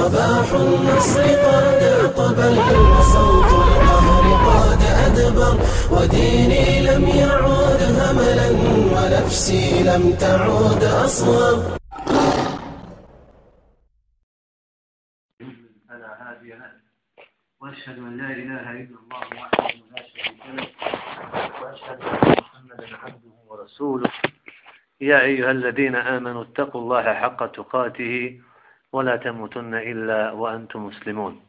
صباح النصر قد أقبل وصوت القهر قد أدبر وديني لم يعود هملا ونفسي لم تعود أصغر. هادي. وأشهد أن لا إله إلا الله وحده لا شريك له. وأشهد أن محمدا عبده ورسوله. يا أيها الذين آمنوا اتقوا الله حق تقاته ولا تموتن إلا وأنتم مسلمون.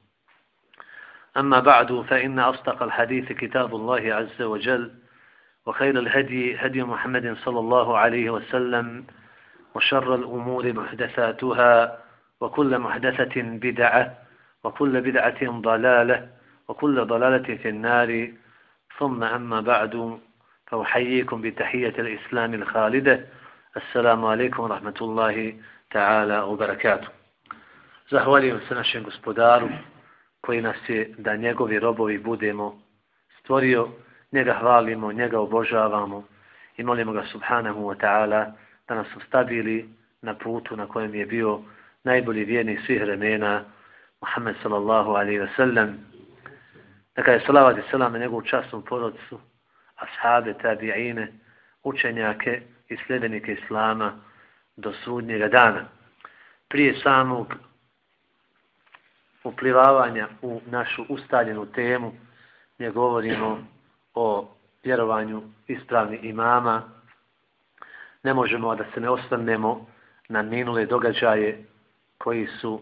أما بعد فإن أصدق الحديث كتاب الله عز وجل وخير الهدي هدي محمد صلى الله عليه وسلم وشر الأمور محدثاتها وكل محدثة بدعة وكل بدعة ضلالة وكل ضلالة في النار. ثم أما بعد فأحييكم بتحية الإسلام الخالدة. السلام عليكم ورحمة الله تعالى وبركاته. Zahvaljujem se našem gospodaru koji nas je da njegovi robovi budemo stvorio, njega hvalimo, njega obožavamo i molimo ga subhanahu wa ta'ala da nas ustabili na putu na kojem je bio najbolji vjernik svih vremena, Muhammed sallallahu alaihi wa sallam. Neka je salavat i salam na njegovu častnu porodcu, ashabe, tabi'ine, učenjake i sljedenike Islama do sudnjega dana. Prije samog uplivavanja u našu ustaljenu temu gdje govorimo o vjerovanju ispravnih imama, ne možemo da se ne osvrnemo na minule događaje koji su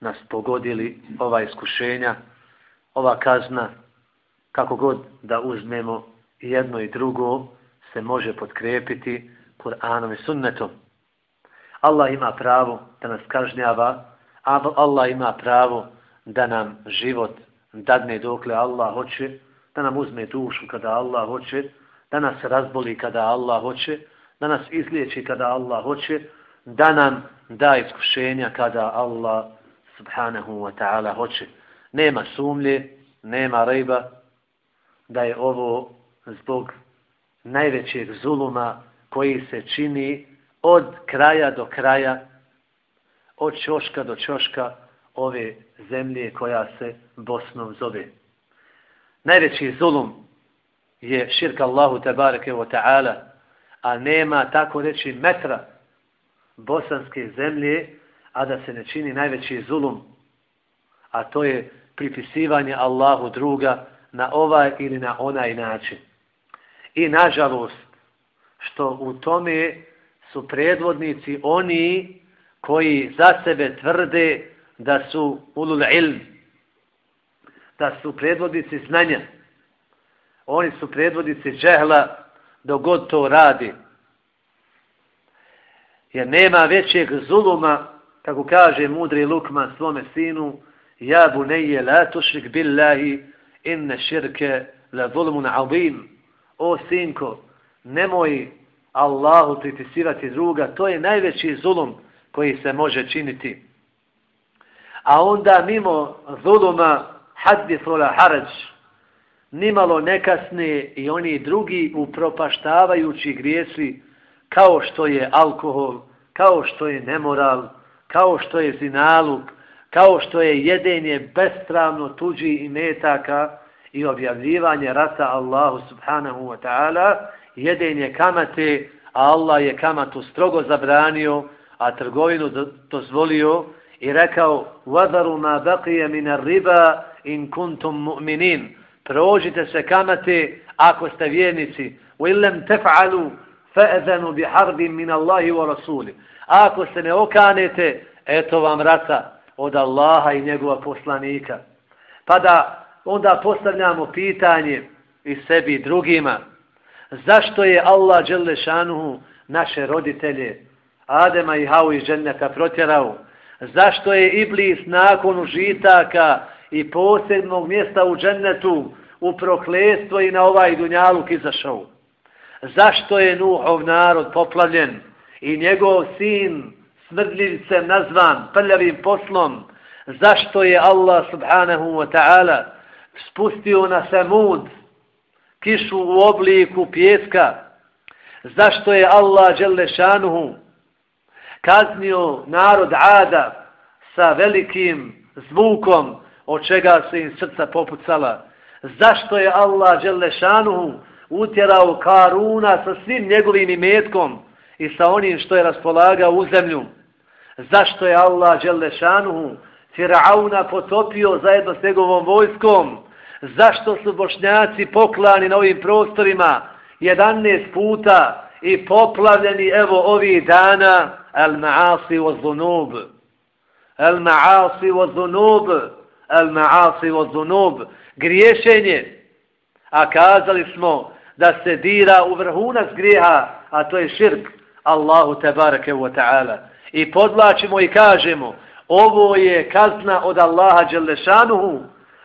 nas pogodili ova iskušenja, ova kazna, kako god da uzmemo jedno i drugo, se može podkrepiti Kur'anom i sunnetom. Allah ima pravo da nas kažnjava, Allah ima pravo da nam život dadne dokle Allah hoće, da nam uzme dušu kada Allah hoće, da nas razboli kada Allah hoće, da nas izliječi kada Allah hoće, da nam da iskušenja kada Allah subhanahu wa ta'ala hoće. Nema sumlje, nema rejba da je ovo zbog najvećeg zuluma koji se čini od kraja do kraja, od čoška do čoška ove zemlje koja se Bosnom zove. Najveći zulum je širka Allahu tabareke wa ta'ala, a nema tako reći metra bosanske zemlje a da se ne čini najveći zulum, a to je pripisivanje Allahu druga na ovaj ili na onaj način. I nažalost, što u tome su predvodnici oni koji za sebe tvrde da su ulul ilm, da su predvodnici znanja. Oni su predvodnici džehla dok god to radi. Jer nema većeg zuluma kako kaže mudri Lukman svome sinu, ja buneje la tušrik billahi inne širke la zulmun azim. O sinko, nemoj Allahu pritisivati druga, to je najveći zulum koji se može činiti. A onda mimo zuluma hadithula harađ, nimalo nekasne i oni drugi upropaštavajući grijesi kao što je alkohol, kao što je nemoral, kao što je zinaluk, kao što je jedenje bestravno tuđi i metaka i objavljivanje rata Allahu subhanahu wa ta'ala, jedenje kamate, a Allah je kamatu strogo zabranio, a trgovinu dozvolio i rekao وَذَرُ مَا بَقِيَ مِنَ الرِّبَا إِن كُنْتُمْ مُؤْمِنِينَ Prođite se kamate ako ste vjernici. وَإِلَّمْ تَفْعَلُوا فَأَذَنُوا بِحَرْبٍ مِنَ اللَّهِ وَرَسُولِ A ako se ne okanete, eto vam rata od Allaha i njegova poslanika. Pa da onda postavljamo pitanje i sebi i drugima. Zašto je Allah Đelešanuhu naše roditelje Adema i Havu iz dženneta protjerao? Zašto je Iblis nakon užitaka i posebnog mjesta u džennetu u prokletstvo i na ovaj dunjaluk izašao? Zašto je Nuhov narod poplavljen i njegov sin smrdljivcem nazvan, prljavim poslom, zašto je Allah subhanahu wa ta'ala spustio na samud kišu u obliku pjeska, zašto je Allah šanuhu kaznio narod Ada sa velikim zvukom od čega se im srca popucala. Zašto je Allah Đelešanuhu utjerao Karuna sa svim njegovim imetkom i sa onim što je raspolagao u zemlju? Zašto je Allah Đelešanuhu Firauna potopio zajedno s njegovom vojskom? Zašto su bošnjaci poklani na ovim prostorima 11 puta i poplavljeni evo ovih dana al maasi wa zunub. Al maasi wa zunub. Al maasi wa zunub. Griješenje. A kazali smo da se dira u vrhunac grijeha a to je širk. Allahu tebareke wa ta'ala. I podlačimo i kažemo ovo je kazna od Allaha Đelešanuhu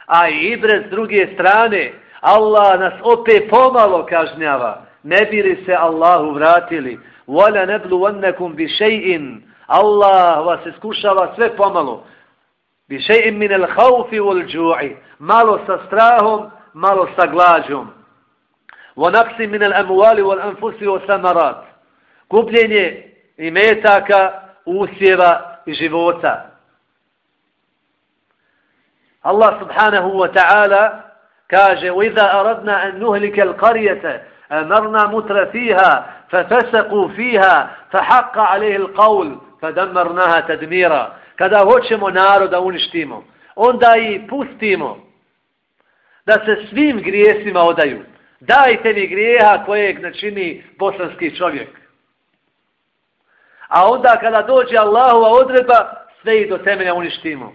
a i ibre s druge strane Allah nas opet pomalo kažnjava ne bi li se Allahu vratili wala nabluwannakum bi shay'in Allah vas iskušava sve pomalo bi shay'in min al-khawf wal-ju'i malo sa strahom malo sa glađom wa naqsi min al-amwali wal-anfus wa-thamarat gubljenje imetaka usjeva i života Allah subhanahu wa ta'ala kaže وَإِذَا أَرَدْنَا أَن نُهْلِكَ الْقَرْيَةَ أمرنا متر فيها ففسقوا فيها فحق عليه القول فدمرناها تدميرا kada hoćemo narod da uništimo onda i pustimo da se svim grijesima odaju dajte mi grijeha kojeg načini bosanski čovjek a onda kada dođe Allahova odredba sve ih do temelja uništimo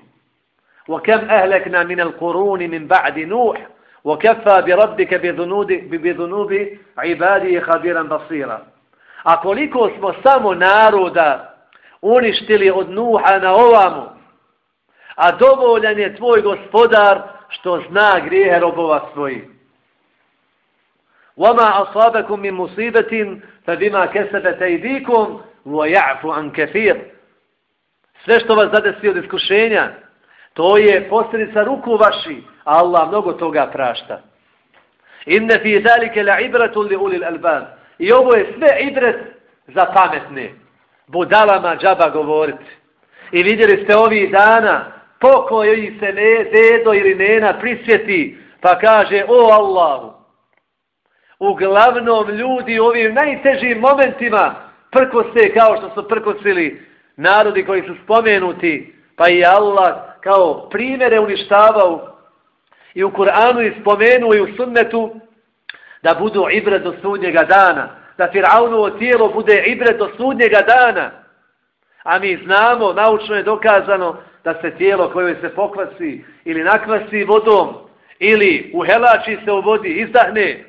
وكم أهلكنا من القرون من بعد نوح وكفى بربك بذنوب بذنوب عباده خبيرا بصيرا A koliko smo samo naroda uništili od Nuha na ovamo, a dovoljan je tvoj gospodar što zna grijehe robova svojih. وَمَا أَصَابَكُمْ مِنْ مُصِيبَةٍ فَبِمَا كَسَبَتَ اَيْدِيكُمْ وَيَعْفُ عَنْ كَفِيرٍ Sve što vas zadesi od iskušenja, to je posljedica ruku vaših, Allah mnogo toga prašta. Inne fi zalike la ibratu li ulil alban. I ovo je sve ibret za pametne. Budalama džaba govoriti. I vidjeli ste ovih dana, pokoji se ne, dedo ili nena prisjeti, pa kaže, o Allahu, uglavnom ljudi u ovim najtežim momentima prkose kao što su prkosili narodi koji su spomenuti, pa i Allah kao primere uništavao i u Kur'anu ispomenuo i u sunnetu da budu ibret do sudnjega dana. Da Fir'aunovo tijelo bude ibret do sudnjega dana. A mi znamo, naučno je dokazano da se tijelo koje se pokvasi ili nakvasi vodom ili uhelači se u vodi, izdahne,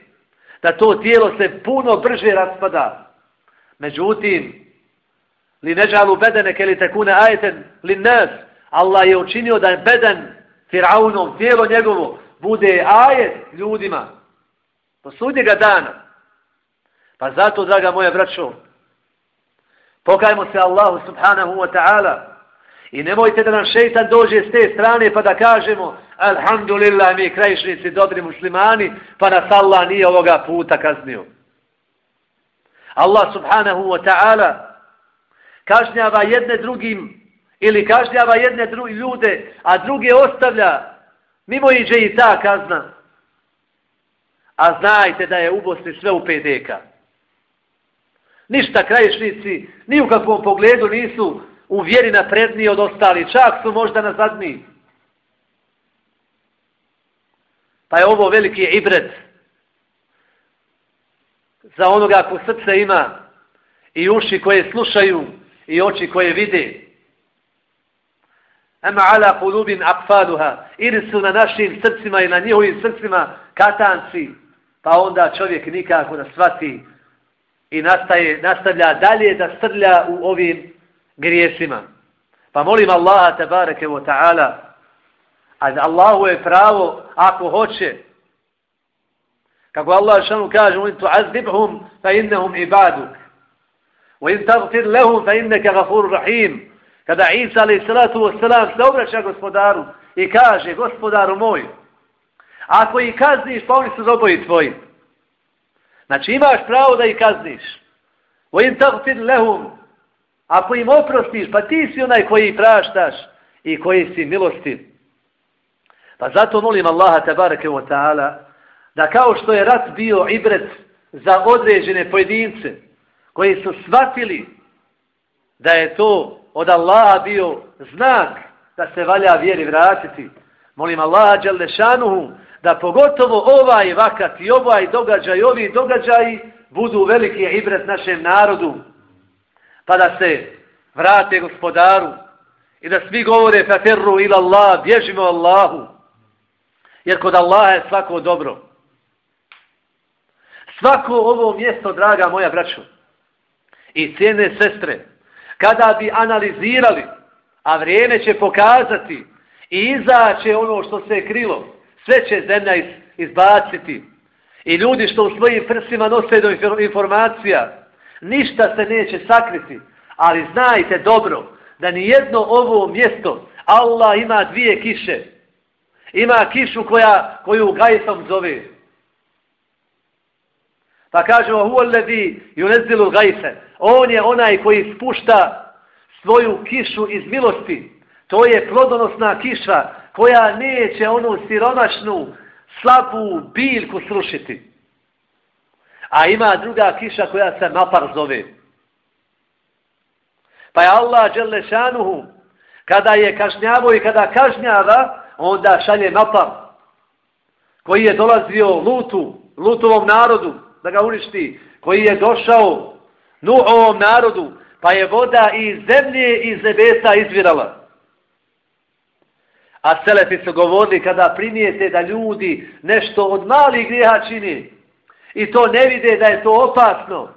da to tijelo se puno brže raspada. Međutim, li neđalu bedene ke tekune ajeten li nas, Allah je učinio da je beden Firaunom, tijelo njegovo, bude ajet ljudima do sudnjega dana. Pa zato, draga moja braćo, pokajmo se Allahu subhanahu wa ta'ala i nemojte da nam šeitan dođe s te strane pa da kažemo Alhamdulillah, mi krajišnici, dobri muslimani, pa nas Allah nije ovoga puta kaznio. Allah subhanahu wa ta'ala kažnjava jedne drugim ili kažnjava jedne druge ljude, a druge ostavlja, mimo iđe i ta kazna. A znajte da je u Bosni sve u PDK. Ništa krajišnici, ni u kakvom pogledu nisu u vjeri napredniji od ostali, čak su možda nazadniji. Pa je ovo veliki ibret za onoga ko srce ima i uši koje slušaju i oči koje vide. Ema ala kulubin akfaduha. Ili su na našim srcima i na njihovim srcima katanci. Pa onda čovjek nikako da svati i nastaje, nastavlja dalje da strlja u ovim grijesima. Pa molim Allaha tabareke wa ta'ala a Allahu je pravo ako hoće kako Allah šanu kaže in tu'azibhum fa innahum ibaduk wa in tagfir lahum fa innaka ghafurur rahim kada Isa alaih salatu wasalam se obraća gospodaru i kaže, gospodaru moj, ako ih kazniš, pa oni su zoboji tvoji. Znači imaš pravo da ih kazniš. O im tako lehum, ako im oprostiš, pa ti si onaj koji praštaš, i koji si milosti. Pa zato molim Allaha tabarake wa ta'ala da kao što je rat bio ibret za određene pojedince koji su shvatili da je to od Allaha bio znak da se valja vjeri vratiti. Molim Allaha Đalešanuhu da pogotovo ovaj vakat i ovaj događaj i ovi događaji budu veliki ibret našem narodu pa da se vrate gospodaru i da svi govore faterru ila Allah, bježimo Allahu. Jer kod Allaha je svako dobro. Svako ovo mjesto, draga moja braćo, i cijene sestre, kada bi analizirali, a vrijeme će pokazati i izaće ono što se je krilo, sve će zemlja izbaciti. I ljudi što u svojim prsima nose do informacija, ništa se neće sakriti. Ali znajte dobro, da ni jedno ovo mjesto, Allah ima dvije kiše. Ima kišu koja, koju gajsom zove. Pa kažemo, huo ledi yunezilu gajfe. On je onaj koji spušta svoju kišu iz milosti. To je plodonosna kiša koja neće onu siromašnu, slabu biljku srušiti. A ima druga kiša koja se napar zove. Pa je Allah Đelešanuhu, kada je kažnjavo i kada kažnjava, onda šalje napar koji je dolazio Lutu, Lutovom narodu, da ga uništi, koji je došao Nuhovom narodu, pa je voda iz zemlje i nebesa izvirala. A Selefi su govorili kada primijete da ljudi nešto od malih grijeha čini i to ne vide da je to opasno,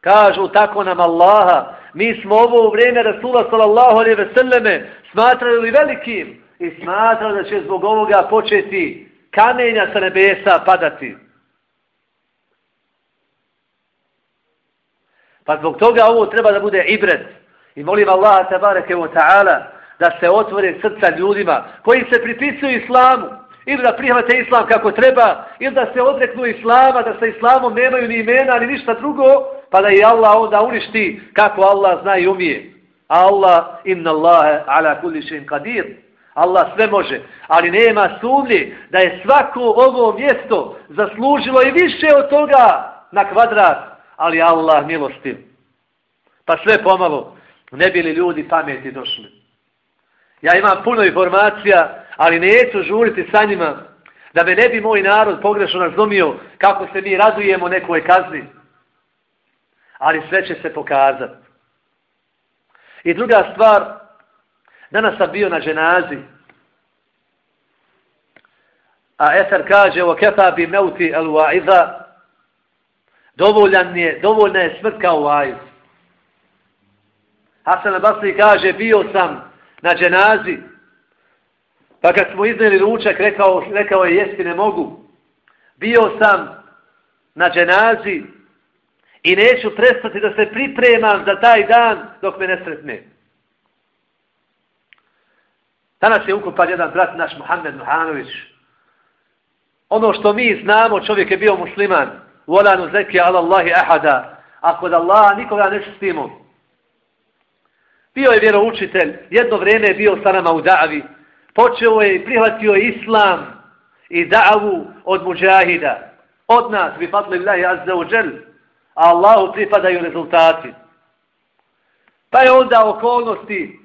kažu tako nam Allaha, mi smo ovo u vrijeme Rasula sallallahu alaihi ve selleme smatrali velikim i smatrali da će zbog ovoga početi kamenja sa nebesa padati. Pa zbog toga ovo treba da bude ibret. I molim Allaha tabareke wa ta'ala da se otvore srca ljudima koji se pripisuju islamu ili da prihvate islam kako treba ili da se odreknu islama, da sa islamom nemaju ni imena ni ništa drugo pa da i Allah onda uništi kako Allah zna i umije. Allah, inna Allahe ala kulli šin qadir. Allah sve može, ali nema sumnje da je svako ovo mjesto zaslužilo i više od toga na kvadrat ali Allah milostiv. Pa sve pomalo, ne bili ljudi pameti došli. Ja imam puno informacija, ali neću žuriti sa njima, da me ne bi moj narod pogrešno razumio kako se mi radujemo nekoj kazni. Ali sve će se pokazati. I druga stvar, danas sam bio na ženazi, a Eter kaže, o kefa bi meuti el wa'idha, Dovoljan je, dovoljna je smrt kao vajus. Hasan Basri kaže, bio sam na dženazi, pa kad smo izneli ručak, rekao, rekao je, jesti ne mogu. Bio sam na dženazi i neću prestati da se pripremam za taj dan dok me ne sretne. Danas je ukupan jedan brat naš, Mohamed Muhanović. Ono što mi znamo, čovjek je bio musliman, وَلَا zeki ala Allahi ahada. Ako da Allah nikoga ne čistimo. Bio je vjeroučitelj, jedno vrijeme je bio sa nama u Da'avi. Počeo je i prihvatio Islam i Da'avu od muđahida. Od nas, bi fatli Allahi azza u džel, a Allahu pripadaju rezultati. Pa je onda okolnosti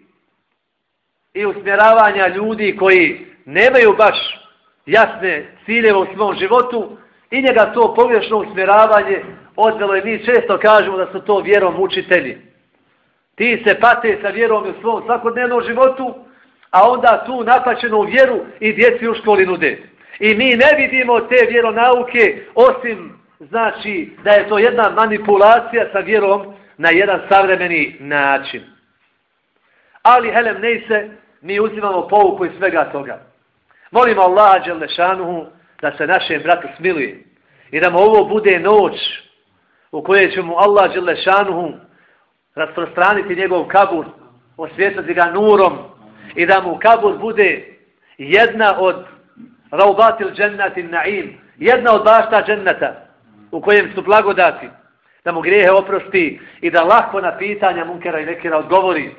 i usmjeravanja ljudi koji nemaju baš jasne ciljeve u svom životu, I njega to pogrešno usmjeravanje odvelo i mi često kažemo da su to vjerom učitelji. Ti se pate sa vjerom u svom svakodnevnom životu, a onda tu napačenu vjeru i djeci u školi nude. I mi ne vidimo te vjeronauke osim znači da je to jedna manipulacija sa vjerom na jedan savremeni način. Ali helem ne se, mi uzimamo pouku iz svega toga. Molimo Allaha Đelešanuhu da se našem bratu smiluje i da mu ovo bude noć u kojoj će mu Allah Đelešanuhu rasprostraniti njegov kabur, osvjetati ga nurom i da mu kabur bude jedna od raubatil džennati na'im, jedna od bašta džennata u kojem su blagodati, da mu grijehe oprosti i da lahko na pitanja munkera i nekera odgovori.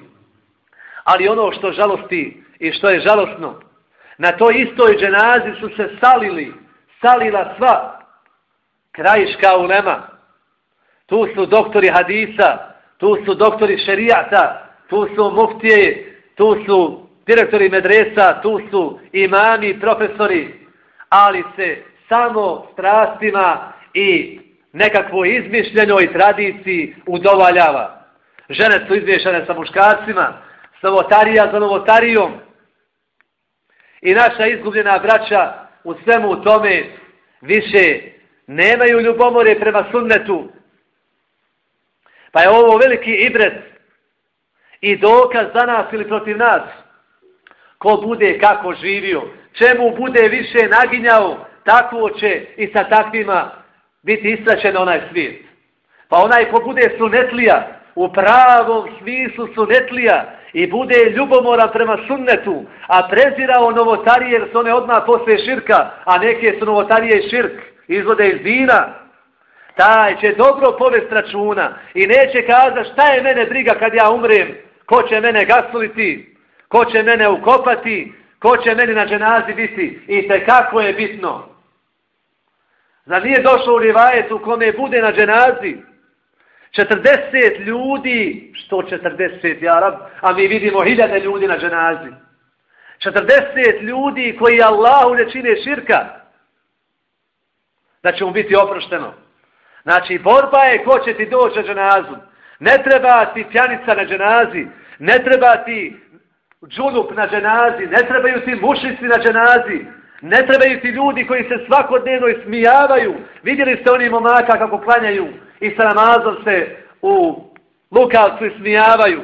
Ali ono što žalosti I što je žalostno, na toj istoj dženazi su se salili, salila sva krajiška ulema. Tu su doktori hadisa, tu su doktori šerijata, tu su muftije, tu su direktori medresa, tu su imami, profesori, ali se samo strastima i nekakvo izmišljenoj tradiciji udovaljava. Žene su izvješane sa muškarcima, sa novotarija za novotarijom. I naša izgubljena braća u svemu tome više nemaju ljubomore prema sunnetu. Pa je ovo veliki ibret i dokaz za nas ili protiv nas. Ko bude kako živio, čemu bude više naginjao, tako će i sa takvima biti istračen onaj svijet. Pa onaj ko bude sunetlija, u pravom smislu sunetlija i bude ljubomora prema sunnetu, a prezirao novotarije jer su one odmah posle širka, a neke su novotarije i širk, izvode iz dina, taj će dobro povest računa i neće kazati šta je mene briga kad ja umrem, ko će mene gasuliti, ko će mene ukopati, ko će meni na dženazi biti i te kako je bitno. Zar nije došlo u rivajet u kome bude na dženazi 40 ljudi, što 40, ja rab, a mi vidimo hiljade ljudi na dženazi. 40 ljudi koji Allahu ne čine širka, da će mu biti oprošteno. Znači, borba je ko će ti doći na dženazu. Ne treba ti pjanica na dženazi, ne treba ti džunup na dženazi, ne trebaju ti mušici na dženazi, ne trebaju ti ljudi koji se svakodnevno ismijavaju. Vidjeli ste oni momaka kako klanjaju i sa namazom se u lukavcu smijavaju.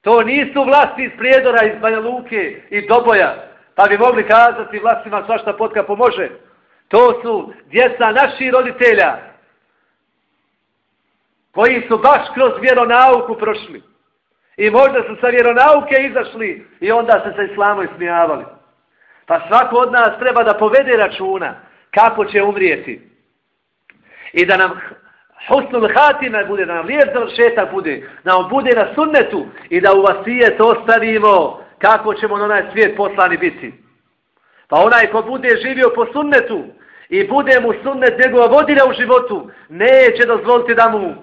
To nisu vlasti iz Prijedora, iz Banja Luke i Doboja, pa bi mogli kazati vlastima svašta potka pomože. To su djeca naših roditelja, koji su baš kroz vjeronauku prošli. I možda su sa vjeronauke izašli i onda se sa islamom ismijavali. Pa svako od nas treba da povede računa kako će umrijeti. I da nam husnul hatina bude, da nam lijep završetak bude, da nam bude na sunnetu i da u vasijet ostavimo kako ćemo na onaj svijet poslani biti. Pa onaj ko bude živio po sunnetu i bude mu sunnet njegova vodina u životu, neće dozvoliti da mu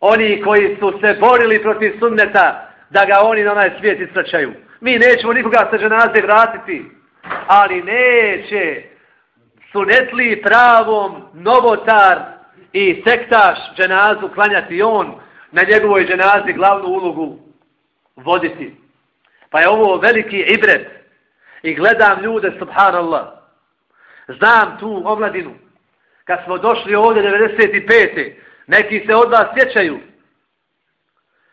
oni koji su se borili protiv sunneta, da ga oni na onaj svijet ispraćaju. Mi nećemo nikoga sa ženaze vratiti, ali neće sunetli pravom novotar i sektaš dženazu klanjati on na njegovoj dženazi glavnu ulogu voditi. Pa je ovo veliki ibret i gledam ljude, subhanallah, znam tu omladinu, kad smo došli ovdje 95. Neki se od vas sjećaju.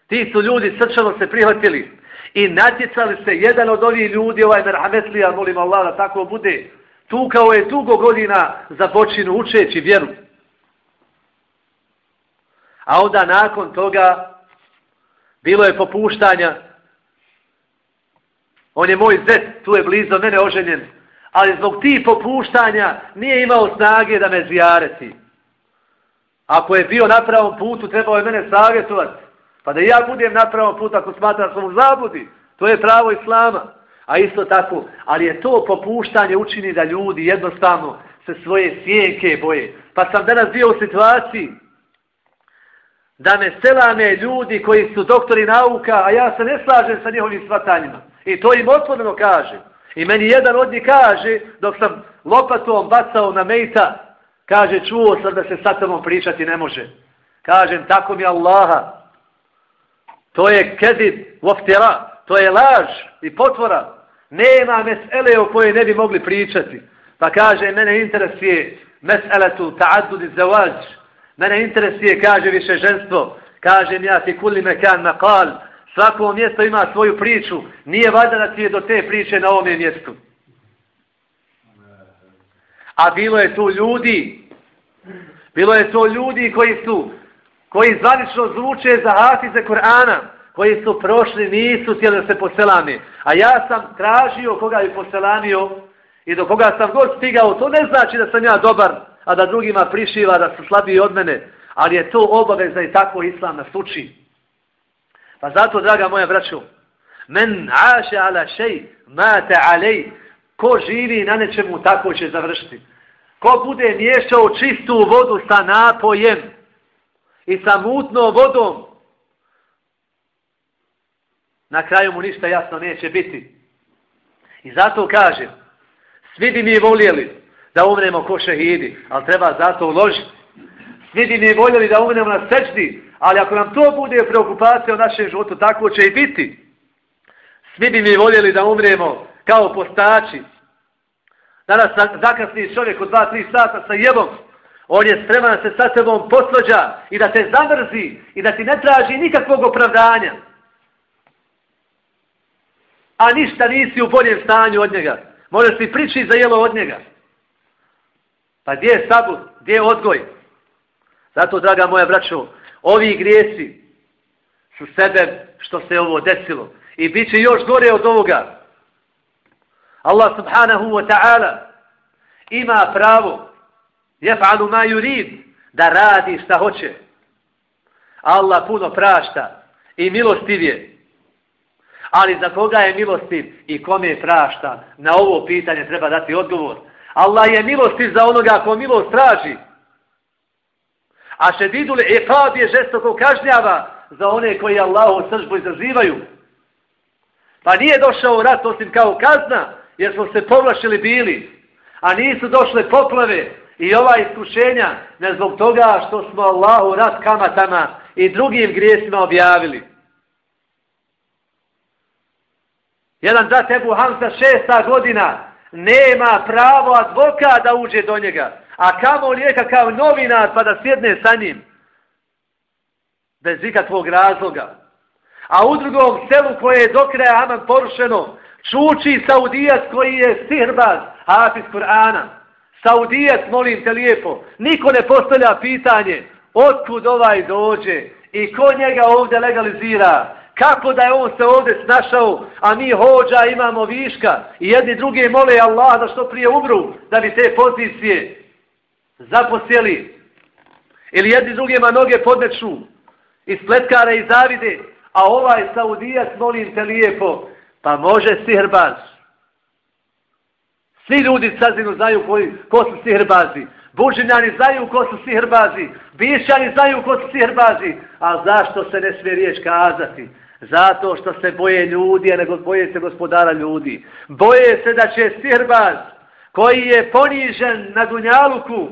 Ti su ljudi srčano se prihvatili i natjecali se jedan od ovih ljudi, ovaj merhametlija, molim Allah da tako bude, tu kao je dugo godina za počinu učeći vjeru. A onda nakon toga bilo je popuštanja. On je moj zet, tu je blizu mene oženjen. Ali zbog ti popuštanja nije imao snage da me zvijareti. Ako je bio na pravom putu, trebao je mene savjetovati. Pa da ja budem na pravom putu ako smatram da sam u zabudi. To je pravo islama. A isto tako, ali je to popuštanje učini da ljudi jednostavno se svoje sjenke boje. Pa sam danas bio u situaciji da me selame ljudi koji su doktori nauka, a ja se ne slažem sa njihovim svatanjima. I to im otvoreno kaže. I meni jedan od njih kaže, dok sam lopatom bacao na mejta, Kaže, čuo sam da se sa tobom pričati ne može. Kažem, tako mi Allaha. To je kedib, voftira, to je laž i potvora. Nema mesele o kojoj ne bi mogli pričati. Pa kaže, mene interesuje meseletu ta'adud i zawađ. Mene interesuje, kaže, više ženstvo. Kažem, ja ti kuli mekan nakal. Svako mjesto ima svoju priču. Nije valjda da ti je do te priče na ovome mjestu. A bilo je tu ljudi, bilo je to ljudi koji su, koji zvanično zvuče za hafize Kur'ana, koji su prošli, nisu htjeli da se poselami. A ja sam tražio koga je poselamio i do koga sam god stigao, to ne znači da sam ja dobar, a da drugima prišiva da su slabiji od mene, ali je to obaveza i tako islam nas uči. Pa zato, draga moja braćo, Men aše ala šej, mate alej. Ko živi na nečemu, tako će završiti. Ko bude miješao čistu vodu sa napojem i sa mutnom vodom, na kraju mu ništa jasno neće biti. I zato kažem, svi bi mi voljeli da umremo ko šehidi, ali treba zato uložiti. Svi bi mi voljeli da umremo na sečdi, ali ako nam to bude preokupacija u našem životu, tako će i biti. Svi bi mi voljeli da umremo kao postači. Danas zakasni čovjek od dva, tri sata sa jebom, on je spreman da se sa tebom poslođa i da te zamrzi i da ti ne traži nikakvog opravdanja a ništa nisi u boljem stanju od njega. Možeš ti pričati za jelo od njega. Pa gdje je sabut? Gdje je odgoj? Zato, draga moja braćo, ovi grijesi su sebe što se ovo desilo. I bit će još gore od ovoga. Allah subhanahu wa ta'ala ima pravo jef'alu ma yurid da radi šta hoće. Allah puno prašta i milostiv je. ali za koga je milostiv i kome je prašta, na ovo pitanje treba dati odgovor. Allah je milosti za onoga ko milost traži. A šedidule iqab je žestoko kažnjava za one koji Allahu sržbu izazivaju. Pa nije došao rat osim kao kazna, jer smo se povlašili bili. A nisu došle poplave i ova iskušenja ne zbog toga što smo Allahu rat kamatama i drugim grijesima objavili. Jedan brat Ebu Hamza šesta godina nema pravo advoka da uđe do njega. A kamo je kao novinar pa da sjedne sa njim. Bez ikakvog razloga. A u drugom selu koje je do kraja Aman porušeno, čuči Saudijac koji je sirbaz, Hafiz Kur'ana. Saudijac, molim te lijepo, niko ne postavlja pitanje otkud ovaj dođe i ko njega ovdje legalizira. Kako da je on se ovdje snašao, a mi hođa imamo viška i jedni drugi mole Allah da što prije umru, da bi te pozicije zaposjeli. Ili jedni drugima noge podneču i spletkare i zavide, a ovaj Saudijac molim te lijepo, pa može sihrbaz. Svi ljudi sazinu znaju koji, ko su sihrbazi. Buđinjani znaju ko su sihrbazi. Bišćani znaju ko su sihrbazi. A zašto se ne smije riječ kazati? Zato što se boje ljudi, a nego boje se gospodara ljudi. Boje se da će sirbaz koji je ponižen na dunjaluku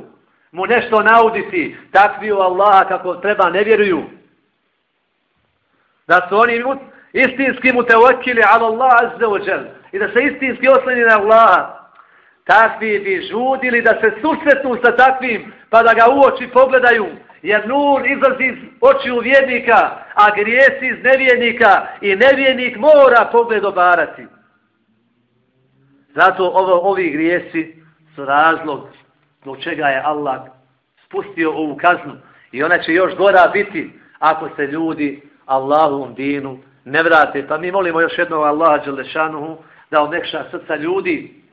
mu nešto nauditi. Takvi u Allaha kako treba ne vjeruju. Da su oni istinski mu te okili ala Allah azze ođel. I da se istinski osleni na Allaha. Takvi bi žudili da se susretnu sa takvim pa da ga u oči pogledaju jer nur izlazi iz očiju vjernika, a grijesi iz nevjernika i nevjernik mora pogled obarati. Zato ovo, ovi grijesi su razlog zbog čega je Allah spustio ovu kaznu i ona će još gora biti ako se ljudi Allahom dinu ne vrate. Pa mi molimo još jednog Allaha Đelešanuhu da omekša srca ljudi.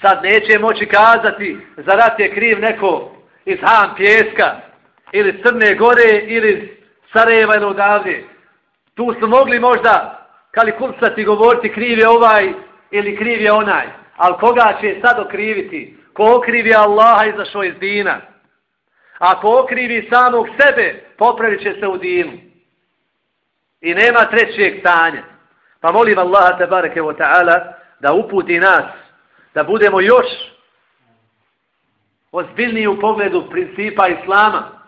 Sad neće moći kazati za rat je kriv neko iz ham pjeska, ili Crne Gore, ili Sarajeva ili odavde. Tu su mogli možda kalikulsati govoriti kriv je ovaj ili kriv je onaj. Ali koga će sad okriviti? Ko okrivi Allaha izašao iz dina? Ako okrivi samog sebe, popravit će se u dinu. I nema trećeg stanja. Pa molim Allaha tabareke wa ta'ala da uputi nas, da budemo još ozbiljniji u pogledu principa Islama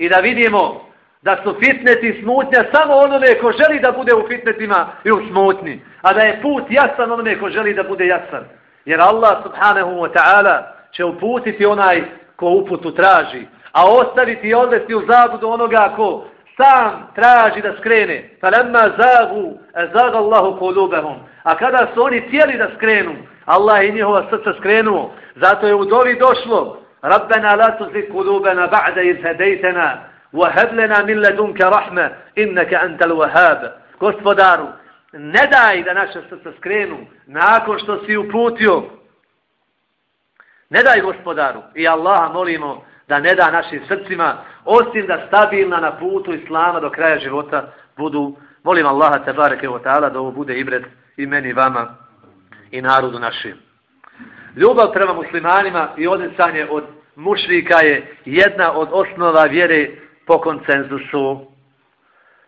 i da vidimo da su fitneti smutnja samo onome ko želi da bude u fitnetima i u smutni, a da je put jasan onome ko želi da bude jasan. Jer Allah subhanahu wa ta'ala će uputiti onaj ko uputu traži, a ostaviti i odvesti u zabudu onoga ko sam traži da skrene. Falemma zagu, e zaga Allahu kolubahum. A kada su oni htjeli da skrenu, Allah i njihova srca skrenuo. Zato je u dovi došlo, ربنا لا تزغ قلوبنا بعد إذ هديتنا وهب لنا من لدنك رحمة إنك أنت الوهاب gospodaru ne daj da naše srce skrenu nakon što si uputio ne daj gospodaru i Allaha molimo da ne da našim srcima osim da stabilna na putu Islama do kraja života budu Molim Allaha tebareke wa ta'ala da ovo bude ibret i meni, vama i narodu našim. Ljubav prema muslimanima i odricanje od mušrika je jedna od osnova vjere po koncenzusu.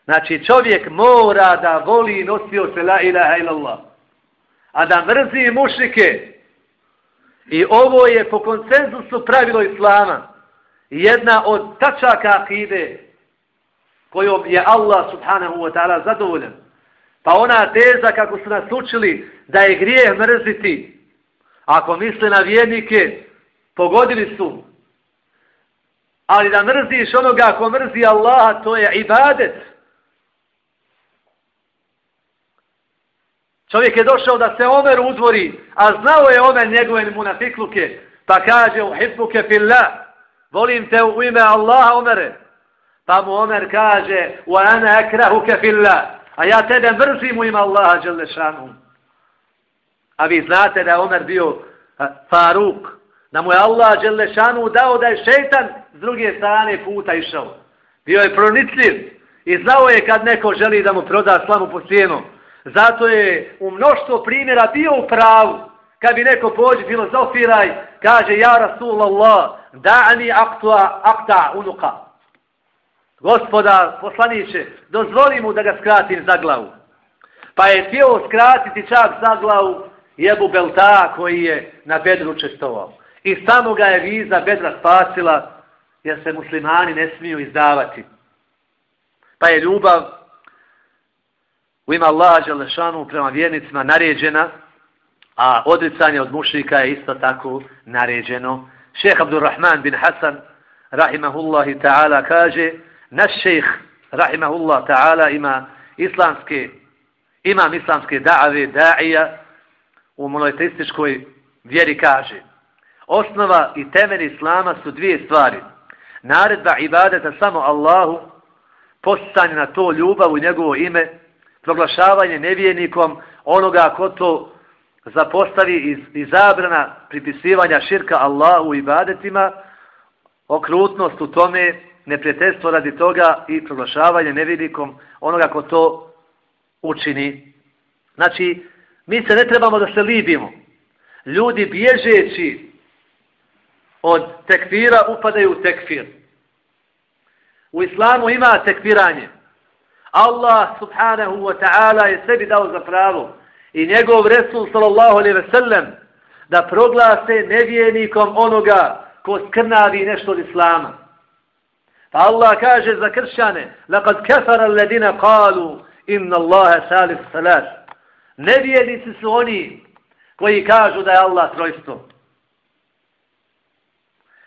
Znači čovjek mora da voli i nosio se la ilaha illallah. A da mrzi mušrike. I ovo je po koncenzusu pravilo islama. Jedna od tačaka akide kojom je Allah subhanahu wa ta'ala zadovoljan. Pa ona teza kako su nas učili da je grijeh mrziti. Ako misle na vjernike, pogodili su. Ali da mrziš onoga ko mrzi Allaha, to je ibadet. Čovjek je došao da se Omer udvori, a znao je Omer njegove munafikluke, pa kaže u hitbuke fillah, volim te u ime Allaha Omere. Pa mu Omer kaže, wa ana akrahuke fillah, a ja tebe mrzim u ime Allaha Đelešanu. A vi znate da je Omer bio Faruk, da mu je Allah Đelešanu dao da je šeitan s druge strane puta išao. Bio je pronicljiv i znao je kad neko želi da mu proda slamu po cijenu. Zato je u mnoštvo primjera bio u pravu. Kad bi neko pođe filozofiraj, kaže ja Rasulallah, da'ani aktua akta unuka. Gospoda, poslaniće, dozvoli mu da ga skratim za glavu. Pa je htio skratiti čak za glavu jebu Belta koji je na bedru čestovao. I samo ga je viza bedra spasila jer se muslimani ne smiju izdavati. Pa je ljubav u ima Allah Đalešanu prema vjernicima naređena, a odricanje od mušrika je isto tako naređeno. Šeh Abdurrahman bin Hasan, rahimahullahi ta'ala, kaže, naš šejh, rahimahullah ta'ala, ima islamske, imam islamske da'ave, da'ija, u monoteističkoj vjeri kaže, osnova i temelj islama su dvije stvari. Naredba ibadeta samo Allahu, postanje na to ljubav u njegovo ime, proglašavanje nevijenikom onoga ko to zapostavi iz, iz zabrana pripisivanja širka Allahu i ibadetima, okrutnost u tome, neprijateljstvo radi toga i proglašavanje nevijenikom onoga ko to učini. Znači, mi se ne trebamo da se libimo. Ljudi bježeći od tekfira upadaju u tekfir. U islamu ima tekfiranje. Allah subhanahu wa ta'ala je sebi dao za pravo i njegov Resul sallallahu alaihi ve sellem da proglase nevijenikom onoga ko skrnavi nešto od Islama. Pa Allah kaže za kršćane لَقَدْ كَفَرَ الَّذِينَ قَالُوا إِنَّ اللَّهَ سَالِفْ سَلَاسِ Nevijenici su oni koji kažu da je Allah trojstvo.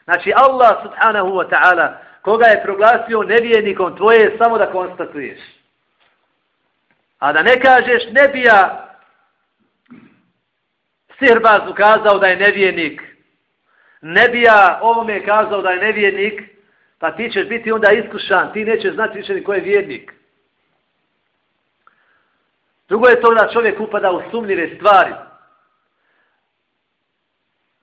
Znači Allah subhanahu wa ta'ala koga je proglasio nevijenikom tvoje je samo da konstatuješ. A da ne kažeš ne bi ja Sirbaz ukazao da je nevijenik. Ne bi ja ovome kazao da je nevijenik, pa ti ćeš biti onda iskušan, ti nećeš znati više ni ko je vjernik. Drugo je to da čovjek upada u sumnjive stvari.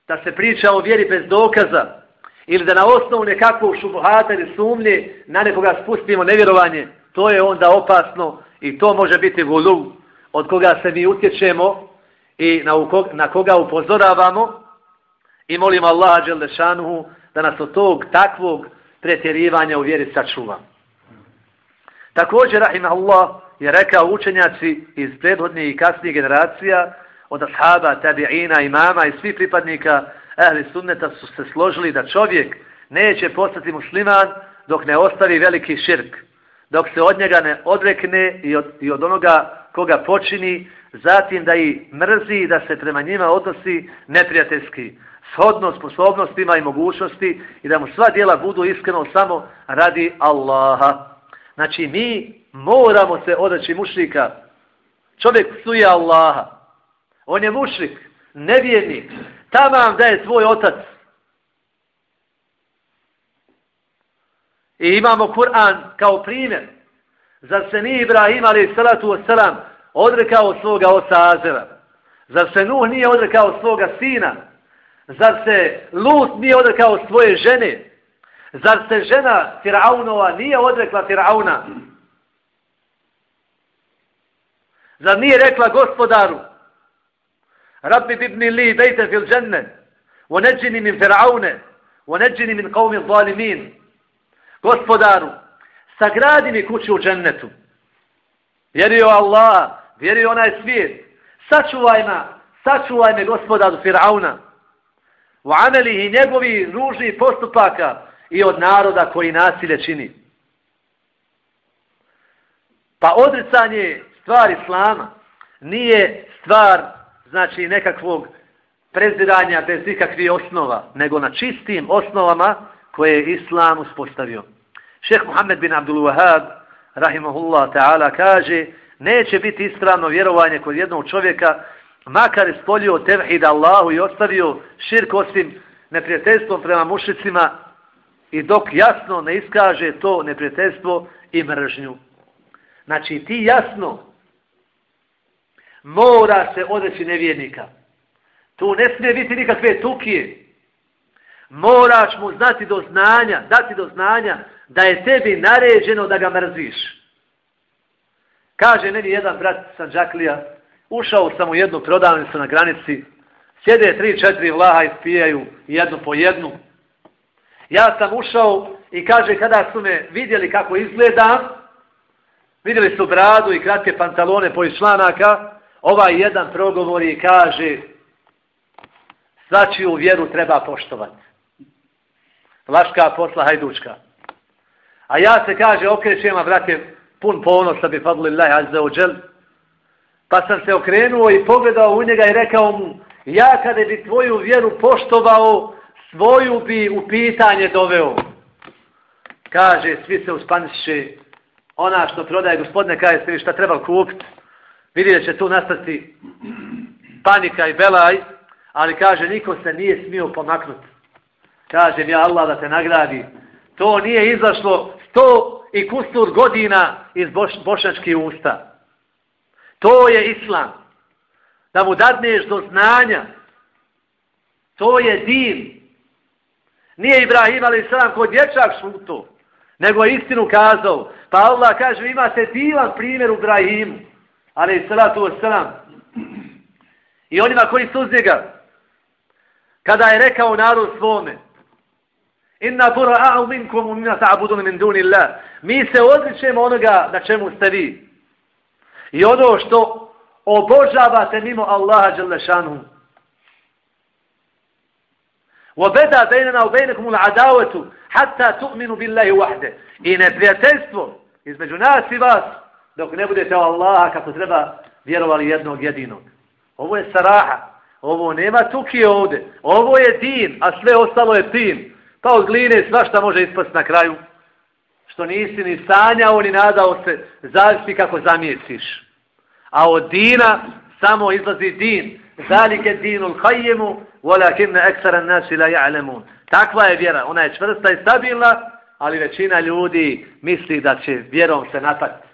Da se priča o vjeri bez dokaza ili da na osnovu nekakvog šubuhata ili sumnje na nekoga spustimo nevjerovanje, to je onda opasno i to može biti vulu od koga se mi utječemo i na, na koga upozoravamo i molimo Allaha Đelešanuhu da nas od tog takvog pretjerivanja u vjeri sačuva. Također, rahimahullah, je rekao učenjaci iz prethodnih i kasnije generacija od ashaba, tabi'ina, imama i svi pripadnika ehli sunneta su se složili da čovjek neće postati musliman dok ne ostavi veliki širk, dok se od njega ne odrekne i od, i od onoga koga počini, zatim da i mrzi i da se prema njima odnosi neprijateljski, shodno sposobnostima i mogućnosti i da mu sva dijela budu iskreno samo radi Allaha. Znači mi moramo se odreći mušrika. Čovjek suje Allaha. On je mušrik, nevjernik, tamam da je tvoj otac. I imamo Kur'an kao primjer. Zar se ni Ibrahim, ali salatu wasalam, odrekao svoga oca Azera? Zar se Nuh nije odrekao svoga sina? Zar se Lut nije odrekao svoje žene? Zar se žena Firaunova nije odrekla Firauna? Zar nije rekla gospodaru, Rabbi bibni li bejte fil dženne, o neđini min firaune, o neđini min qavmi zalimin. Gospodaru, sagradi mi kuću u džennetu. Vjerio Allah, vjerio onaj svijet. Sačuvaj me, sačuvaj me gospodaru Firauna. U ameli i njegovi ružnih postupaka i od naroda koji nasilje čini. Pa odricanje stvar Islama nije stvar znači nekakvog preziranja bez ikakvih osnova, nego na čistim osnovama koje je Islam uspostavio. Šeh Muhammed bin Abdul Wahab, rahimahullah ta'ala, kaže neće biti ispravno vjerovanje kod jednog čovjeka makar ispolio tevhid Allahu i ostavio širk osim neprijateljstvom prema mušicima i dok jasno ne iskaže to neprijateljstvo i mržnju. Znači ti jasno mora se odeći nevjernika. Tu ne smije biti nikakve tukije. Moraš mu znati do znanja, dati do znanja da je tebi naređeno da ga mrziš. Kaže meni jedan brat Sanđaklija, ušao sam u jednu prodavnicu na granici, sjede tri, četiri vlaha i spijaju jednu po jednu. Ja sam ušao i kaže kada su me vidjeli kako izgledam, vidjeli su bradu i kratke pantalone po članaka, ovaj jedan progovori i kaže svačiju vjeru treba poštovati. Vlaška posla hajdučka. A ja se kaže, okrećem, a brate, pun ponosa bi fadli Allah azza wa. Pa sam se okrenuo i pogledao u njega i rekao mu, ja kada bi tvoju vjeru poštovao, svoju bi u pitanje doveo. Kaže, svi se uspaniše, ona što prodaje gospodine, kaže, ste vi šta treba kupiti? Vidi da će tu nastati panika i belaj, ali kaže, niko se nije smio pomaknuti. Kaže ja Allah da te nagradi. To nije izašlo sto i kustur godina iz boš, bošačkih usta. To je islam. Da mu dadneš do znanja. To je din. Nije Ibrahim, ali sam kod dječak šuto. Nego je istinu kazao. Pa Allah kaže, imate divan primjer u Ibrahimu. Ali salatu wasalam. I onima koji su uz njega. Kada je rekao narod svome. Inna bura'a'u minkum minna ta'budun min duni Allah. Mi se odličemo onoga na čemu ste vi. I ono što obožavate mimo Allaha dželle šanu. Wa bada bainana wa bainakum al-adawatu hatta tu'minu billahi. I neprijateljstvo između nas i vas dok ne budete Allaha kako treba vjerovali jednog jedinog. Ovo je saraha. Ovo nema tuki ovde. Ovo je din, a sve ostalo je tim. Pa od gline svašta može ispast na kraju. Što nisi ni sanjao, ni nadao se, zavisi kako zamijeciš. A od dina samo izlazi din. Zalike dinul hajjemu, walakinne eksaran nasi la ja'lemun. Takva je vjera. Ona je čvrsta i stabilna, ali većina ljudi misli da će vjerom se napati.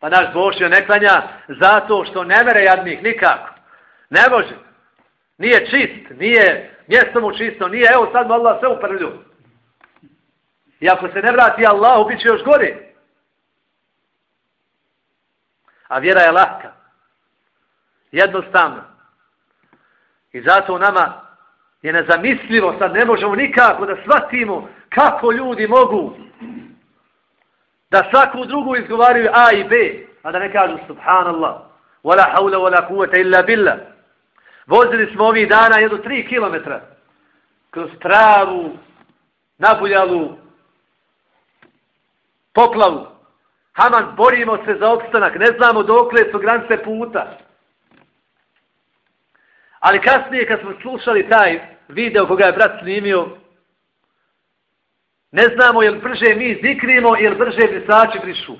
Pa naš Bošnjo ne klanja zato što ne vere jadnih nikako. Ne može. Nije čist, nije mjesto mu čisto, nije, evo sad mu Allah sve uprlju. I ako se ne vrati Allah, bit će još gori. A vjera je lahka. Jednostavno. I zato nama je nezamislivo, sad ne možemo nikako da shvatimo kako ljudi mogu da svaku drugu izgovaraju A i B, a da ne kažu subhanallah, wala haula wala kuvata illa billah. Vozili smo ovih dana jedno tri kilometra kroz travu, nabuljalu, poplavu. Haman, borimo se za opstanak, ne znamo dokle su granice puta. Ali kasnije kad smo slušali taj video koga je brat snimio, ne znamo jel brže mi zikrimo, jel brže brisači brišu.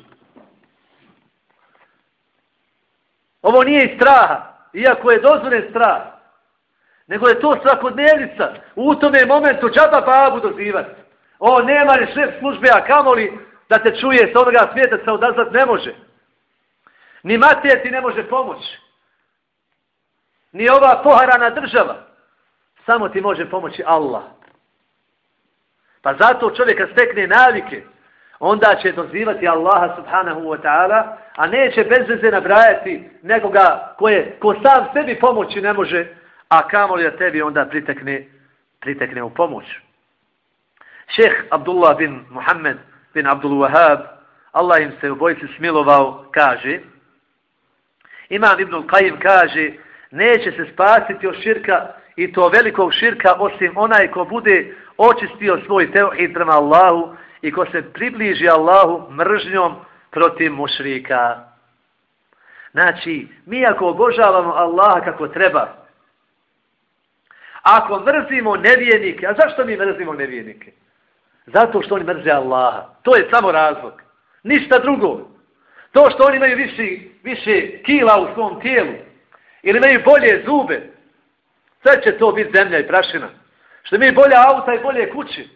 Ovo nije iz straha iako je dozvoren strah, nego je to svakodnevnica. U tome momentu džaba babu dozivati. O, nema li šef službe, a kamoli da te čuje sa onoga svijeta se odazvat ne može. Ni matija ti ne može pomoći. Ni ova poharana država. Samo ti može pomoći Allah. Pa zato čovjeka stekne navike. onda će dozivati Allaha subhanahu wa ta'ala, a neće bez veze nabrajati nekoga koje, ko sam sebi pomoći ne može, a kamo li da tebi onda pritekne, pritekne u pomoć. Šeh Abdullah bin Muhammed bin Abdul Wahab, Allah im se u bojici smilovao, kaže, Imam Ibn Qajim kaže, neće se spasiti od širka i to velikog širka osim onaj ko bude očistio svoj teuhid prema Allahu i ko se približi Allahu mržnjom protiv mušrika. Znači, mi ako obožavamo Allaha kako treba, ako mrzimo nevijenike, a zašto mi mrzimo nevijenike? Zato što oni mrze Allaha. To je samo razlog. Ništa drugo. To što oni imaju više, više kila u svom tijelu, ili imaju bolje zube, sve će to biti zemlja i prašina. Što mi bolje auta i bolje kući.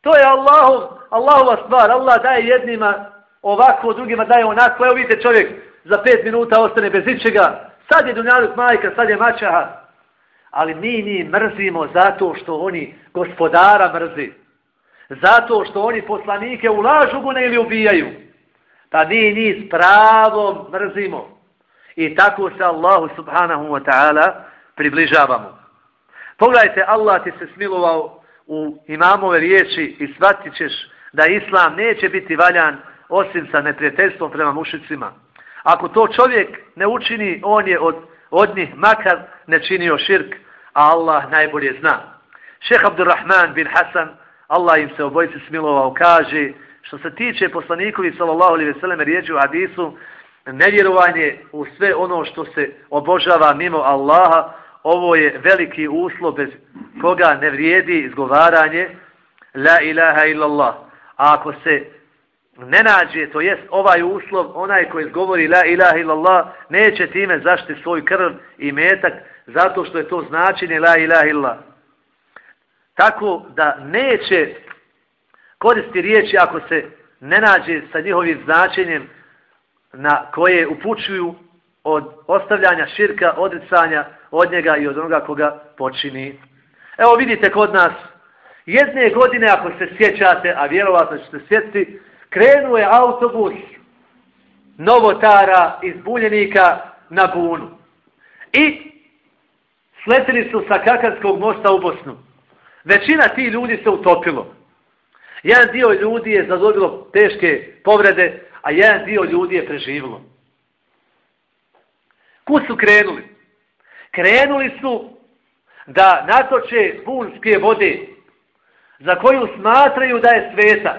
To je Allahov, Allahova stvar. Allah daje jednima ovako, drugima daje onako. Evo vidite čovjek za pet minuta ostane bez ičega. Sad je dunjaluk majka, sad je mačaha. Ali mi mi mrzimo zato što oni gospodara mrzi. Zato što oni poslanike ulažu gune ili ubijaju. Pa mi njih s pravom mrzimo. I tako se Allahu subhanahu wa ta'ala približavamo. Pogledajte, Allah ti se smilovao u imamove riječi i shvatit ćeš da Islam neće biti valjan osim sa neprijateljstvom prema mušicima. Ako to čovjek ne učini, on je od, od njih makar ne činio širk, a Allah najbolje zna. Šeh Abdurrahman bin Hasan, Allah im se obojice smilovao, kaže, što se tiče poslanikovi sallallahu alaihi ve selleme riječi u hadisu, nevjerovanje u sve ono što se obožava mimo Allaha, ovo je veliki uslov bez koga ne vrijedi izgovaranje la ilaha illallah. A ako se ne nađe, to jest ovaj uslov, onaj koji izgovori la ilaha illallah, neće time zašti svoj krv i metak, zato što je to značenje la ilaha illallah. Tako da neće koristi riječi ako se ne nađe sa njihovim značenjem na koje upućuju od ostavljanja širka, odricanja od njega i od onoga koga počini. Evo vidite kod nas, jedne godine ako se sjećate, a vjerovatno ćete sjetiti, krenuo je autobus Novotara iz Buljenika na Bunu. I sletili su sa Kakarskog mosta u Bosnu. Većina ti ljudi se utopilo. Jedan dio ljudi je zadobilo teške povrede, a jedan dio ljudi je preživilo. Kud su krenuli? Krenuli su da natoče bunske vode za koju smatraju da je sveta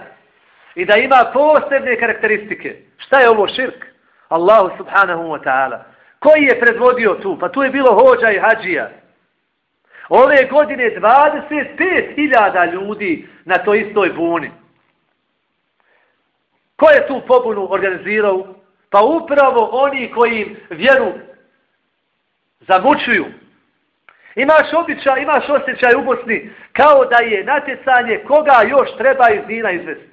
i da ima posebne karakteristike. Šta je ovo širk? Allahu subhanahu wa ta'ala. Koji je predvodio tu? Pa tu je bilo hođa i hađija. Ove godine 25.000 ljudi na toj istoj buni. Ko je tu pobunu organizirao? Pa upravo oni koji vjeru zamučuju. Imaš običaj, imaš osjećaj u Bosni kao da je natjecanje koga još treba iz dina izvesti.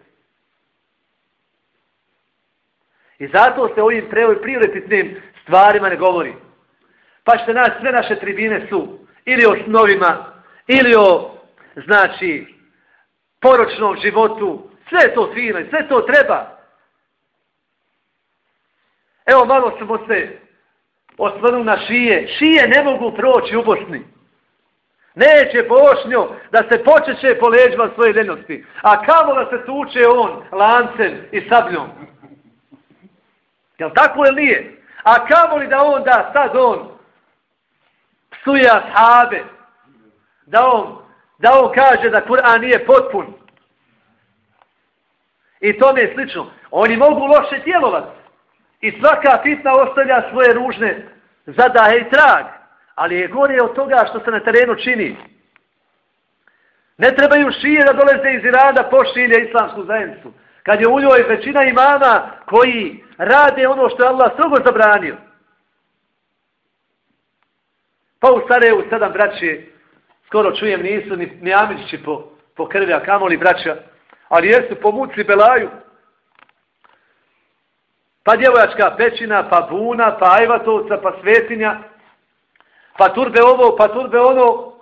I zato se ovim prioritetnim stvarima ne govori. Pa što nas, sve naše tribine su ili o snovima, ili o, znači, poročnom životu, sve to fino i sve to treba. Evo malo smo se osvrnuli na šije. Šije ne mogu proći u Bosni. Neće Bošnju da se počeće po leđima svoje ljenosti. A kamo da se tuče on lancem i sabljom? Jel tako ili nije? A kamo li da on da sad on psuje ashabe? Da on, da on kaže da Kur'an nije potpun? I tome slično. Oni mogu loše djelovati. I svaka fitna ostavlja svoje ružne zadaje i trag. Ali je gore od toga što se na terenu čini. Ne trebaju šije da dolaze iz Irana pošilje islamsku zajednicu. Kad je u njoj većina imama koji rade ono što je Allah strogo zabranio. Pa u Sarajevu sedam braće, skoro čujem, nisu ni, ni Amičići po, po krvi, a kamoli braća, ali jesu pomuci Belaju, pa djevojačka pećina, pa buna, pa ajvatovca, pa svetinja, pa turbe ovo, pa turbe ono.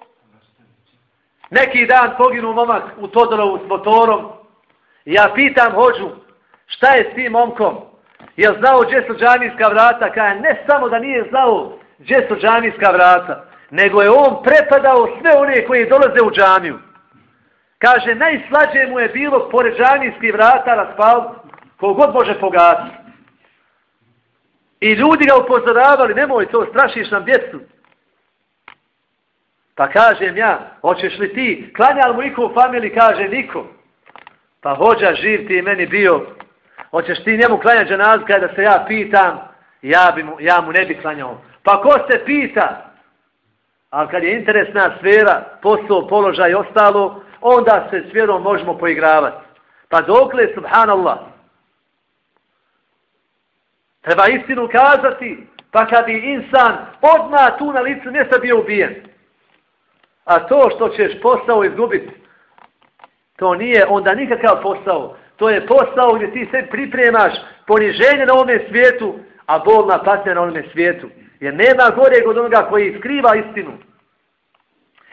Neki dan poginu momak u Todorovu s motorom Ja pitam hođu, šta je s tim momkom? Je li znao gdje su džanijska vrata? Kaže, ne samo da nije znao gdje su džanijska vrata, nego je on prepadao sve one koji dolaze u džaniju. Kaže, najslađe mu je bilo pored žanijskih vrata na spavu, kogod može pogati. I ljudi ga upozoravali, nemoj to, strašiš nam djecu. Pa kažem ja, hoćeš li ti, klanja mu iko u familiji, kaže niko. Pa hođa živ ti meni bio, hoćeš ti njemu klanjati dženaz, kada se ja pitam, ja, bi mu, ja mu ne bi klanjao. Pa ko se pita? Ali kad je interesna sfera, posao, položaj i ostalo, onda se s vjerom možemo poigravati. Pa dokle, subhanallah, treba istinu kazati, pa kad bi insan odmah tu na licu mjesta bio ubijen. A to što ćeš posao izgubiti, to nije onda nikakav posao. To je posao gdje ti se pripremaš poniženje na ovome svijetu, a bolna patnja na ovome svijetu. Jer nema gore od onoga koji skriva istinu.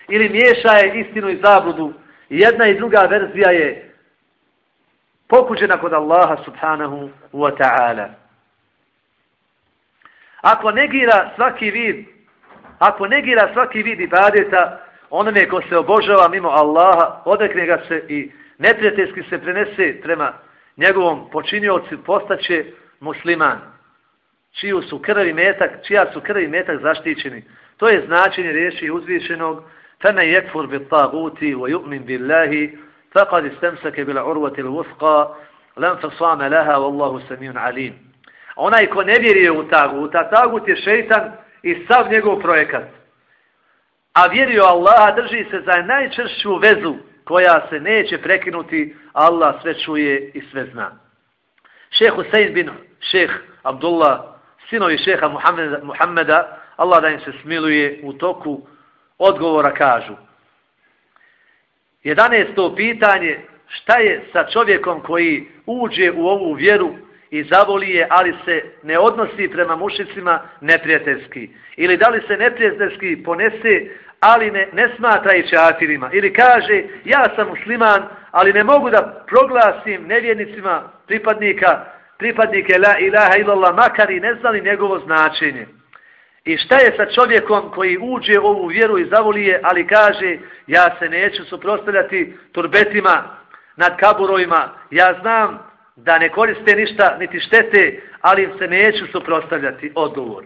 Ili miješaje istinu i zabludu. Jedna i druga verzija je pokuđena kod Allaha subhanahu wa ta'ala. Ako negira svaki vid, ako negira svaki vid ibadeta, onome ko se obožava mimo Allaha, odekne ga se i neprijateljski se prenese prema njegovom počiniocu, postaće musliman. Čiju su krvi metak, čija su krvi metak zaštićeni. To je značenje riječi uzvišenog فَمَنْ يَكْفُرْ بِالطَّاغُوتِ وَيُؤْمِنْ بِاللَّهِ فَقَدْ اسْتَمْسَكَ بِالْعُرْوَةِ الْوُثْقَى لَنْ فَصَامَ لَهَا وَاللَّهُ سَمِيٌ عَلِيمٌ Onaj ko ne vjeruje u taguta, tagut je šeitan i sav njegov projekat. A vjerio Allah drži se za najčršću vezu koja se neće prekinuti, Allah sve čuje i sve zna. Šeh Husein bin šeh Abdullah, sinovi šeha Muhammeda, Muhammeda, Allah da im se smiluje u toku odgovora kažu. 11. pitanje, šta je sa čovjekom koji uđe u ovu vjeru i zavoli je, ali se ne odnosi prema mušicima neprijateljski. Ili da li se neprijateljski ponese, ali ne, ne smatra i čatirima. Ili kaže, ja sam musliman, ali ne mogu da proglasim nevjernicima pripadnika, pripadnike la ilaha illallah, makar i ne znali njegovo značenje. I šta je sa čovjekom koji uđe u ovu vjeru i zavoli je, ali kaže, ja se neću suprostavljati turbetima nad kaburovima, ja znam da ne koriste ništa, niti štete, ali im se neću suprostavljati odgovor.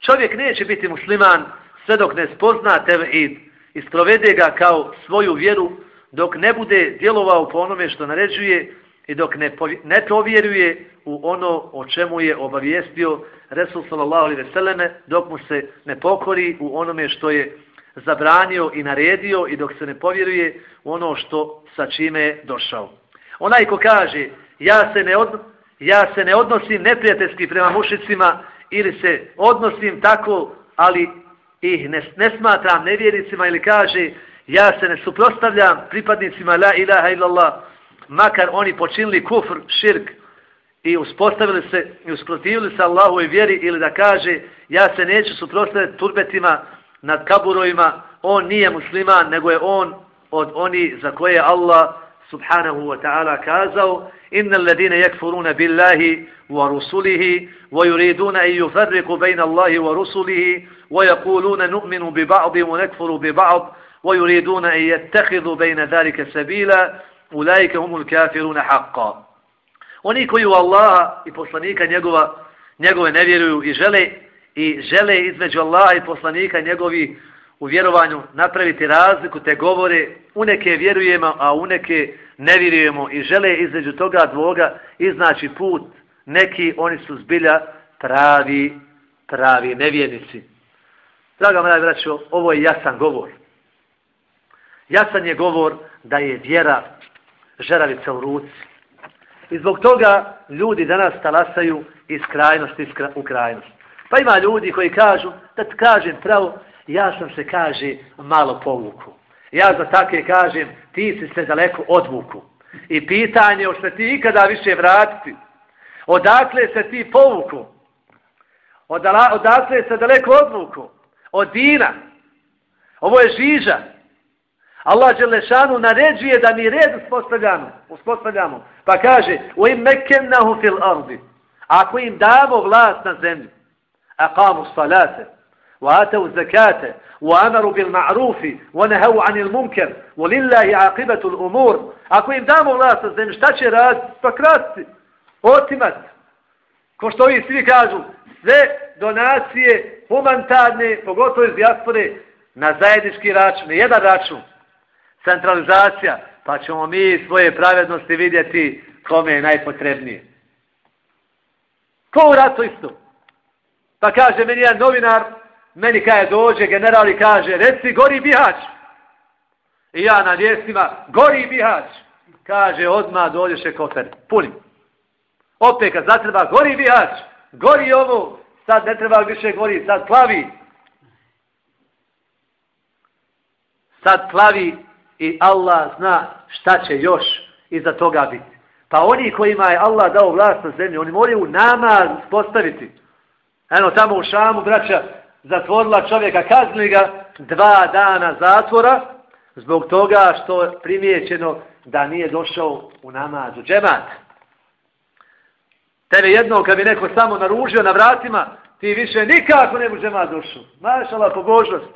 Čovjek neće biti musliman sve dok ne spozna tevhid i sprovede ga kao svoju vjeru, dok ne bude djelovao po onome što naređuje i dok ne, ne povjeruje u ono o čemu je obavijestio Resul sallallahu alaihi veseleme, dok mu se ne pokori u onome što je zabranio i naredio i dok se ne povjeruje u ono što sa čime je došao. Onaj ko kaže, ja se ne, od, ja se ne odnosim neprijateljski prema mušicima ili se odnosim tako, ali ih ne, ne smatram nevjericima ili kaže ja se ne suprostavljam pripadnicima la ilaha illallah makar oni počinili kufr, širk i uspostavili se i usprotivili se Allahu i vjeri ili da kaže ja se neću suprostaviti turbetima nad kaburovima, on nije musliman nego je on od oni za koje je Allah subhanahu wa ta'ala kazao innal ladina yakfuruna billahi wa rusulihi wa yuriduna an yufarriqu baina Allahi wa rusulihi wa yaquluna nu'minu bi ba'd wa nakfuru bi ba'd wa yuriduna an yattakhidhu baina dhalika sabila ulajke humul kafiruna haqqa. Oni koji u Allaha i poslanika njegova, njegove ne vjeruju i žele i žele između Allaha i poslanika njegovi u vjerovanju napraviti razliku te govore u neke vjerujemo, a u neke ne vjerujemo i žele između toga dvoga iznaći put neki oni su zbilja pravi, pravi nevjernici. Draga moja braćo, ovo je jasan govor. Jasan je govor da je vjera žeravica u ruci. I zbog toga ljudi danas talasaju iz krajnosti u krajnost. Pa ima ljudi koji kažu, da ti kažem pravo, ja sam se, kaže, malo povuku. Ja za takve kažem, ti si se daleko odvuku. I pitanje, je, se ti ikada više vratiti? Odakle se ti povuku? Odala, odakle se daleko odvuku? Od dina. Ovo je žiža. Allah Đelešanu naređuje da mi red uspostavljamo. uspostavljamo. Pa kaže, u im mekennahu fil ardi. Ako im damo vlast na zemlji, aqamu salate, wa atau zakate, wa amaru bil ma'rufi, wa nehavu anil munker, wa lillahi aqibatul umur. Ako im damo vlast na zemlji, šta će raditi? Pa krasti, otimati. Ko što ovi svi kažu, sve donacije humanitarne, pogotovo iz dijaspore, na zajednički račun, jedan račun, centralizacija, pa ćemo mi svoje pravednosti vidjeti kome je najpotrebnije. Ko u ratu isto? Pa kaže meni jedan novinar, meni kada dođe, general i kaže, reci, gori bihać. I ja na ljestima, gori bihać. Kaže, odmah dođeše kofer, punim. Opet kad zatreba, gori bihać, gori ovo, sad ne treba više gori, sad plavi. Sad plavi i Allah zna šta će još iza toga biti. Pa oni kojima je Allah dao vlast na zemlji, oni moraju nama postaviti. Eno, tamo u Šamu, braća, zatvorila čovjeka, kazni ga dva dana zatvora, zbog toga što je primijećeno da nije došao u namazu. Džemat, tebe jednom kad bi neko samo naružio na vratima, ti više nikako ne bi džemat došao. Mašala pobožnost.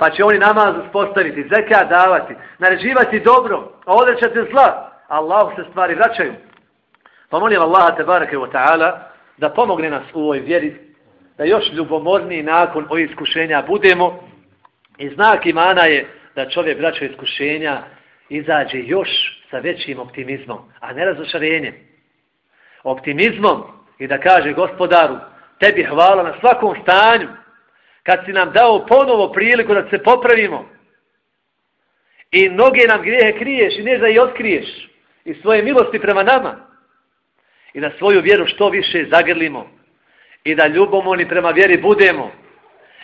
Pa će oni namaz uspostaviti, zeka davati, naređivati dobro, a odrećati zla. Allah se stvari vraćaju. Pa molim Allaha tebareke wa ta'ala da pomogne nas u ovoj vjeri, da još ljubomorniji nakon ovih iskušenja budemo. I znak imana je da čovjek vraća iskušenja izađe još sa većim optimizmom, a ne razočarenjem. Optimizmom i da kaže gospodaru, tebi hvala na svakom stanju, kad si nam dao ponovo priliku da se popravimo i mnoge nam grijehe kriješ i ne da i otkriješ i svoje milosti prema nama i da svoju vjeru što više zagrlimo i da ljubomoni prema vjeri budemo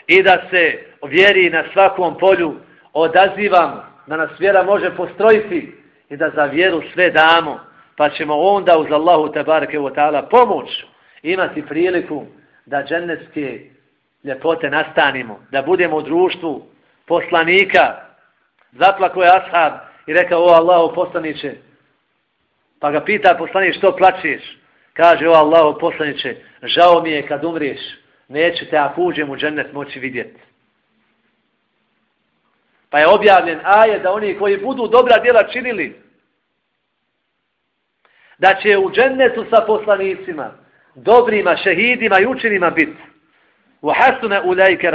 i da se vjeri na svakom polju odazivamo, da nas vjera može postrojiti i da za vjeru sve damo, pa ćemo onda uz Allahu tabarake wa ta'ala pomoć imati priliku da dženevske ljepote nastanimo, da budemo u društvu poslanika, zaplako je ashab i rekao, o Allahu poslaniće, pa ga pita poslanik što plačeš? kaže, o Allahu poslaniće, žao mi je kad umriješ, neću te ako uđem u džennet moći vidjeti. Pa je objavljen aje da oni koji budu dobra djela činili, da će u džennetu sa poslanicima, dobrima, šehidima i učinima biti. U hasuna ulajke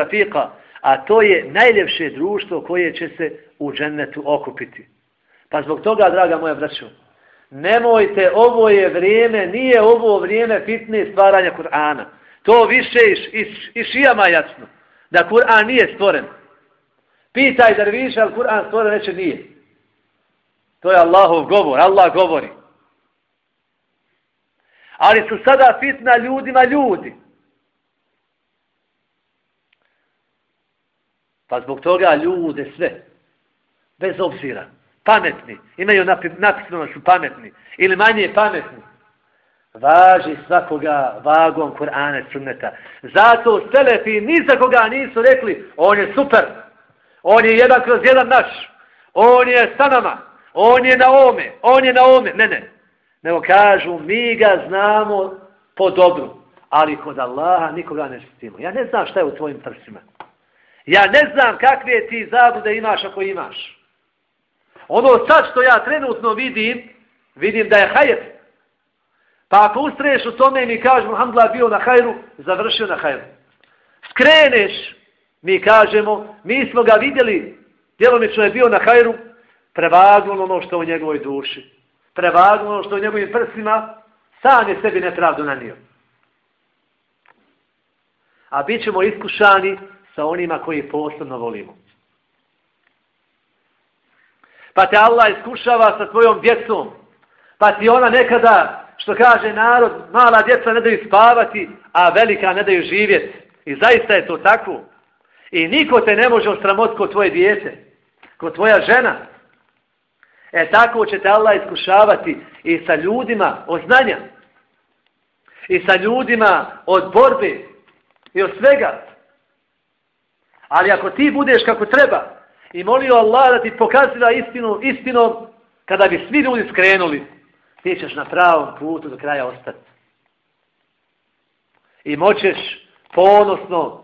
a to je najljepše društvo koje će se u džennetu okupiti. Pa zbog toga, draga moja braćo, nemojte, ovo je vrijeme, nije ovo vrijeme fitne stvaranja Kur'ana. To više i, i, i šijama jasno, da Kur'an nije stvoren. Pitaj da više, ali Kur'an stvoren neće nije. To je Allahov govor, Allah govori. Ali su sada fitna ljudima ljudi. Pa zbog toga ljude sve, bez obzira, pametni, imaju napisano su pametni, ili manje pametni, važi svakoga vagom Kur'ana sunneta. Zato Selefi ni za koga nisu rekli, on je super, on je jedan kroz jedan naš, on je sa nama, on je na ome, on je na ome, ne, ne. Nego kažu, mi ga znamo po dobru, ali kod Allaha nikoga ne štitimo. Ja ne znam šta je u tvojim prsima. Ja ne znam kakve ti zablude imaš ako imaš. Ono sad što ja trenutno vidim, vidim da je hajr. Pa ako ustreješ u tome i mi kažemo, Alhamdulillah bio na hajru, završio na hajru. Skreneš, mi kažemo, mi smo ga vidjeli, djelomično je bio na hajru, prevagnulo ono što u njegovoj duši. Prevagnulo ono što u njegovim prsima, sam je sebi nepravdu nanio. A bit ćemo iskušani sa onima koji posebno volimo. Pa te Allah iskušava sa tvojom djecom. Pa ti ona nekada, što kaže narod, mala djeca ne daju spavati, a velika ne daju živjeti. I zaista je to tako. I niko te ne može ostramoti kod tvoje dijete, kod tvoja žena. E tako će te Allah iskušavati i sa ljudima od znanja. I sa ljudima od borbe i od svega. Ali ako ti budeš kako treba i molio Allah da ti pokaziva istinu, istinom, kada bi svi ljudi skrenuli, ti ćeš na pravom putu do kraja ostati. I moćeš ponosno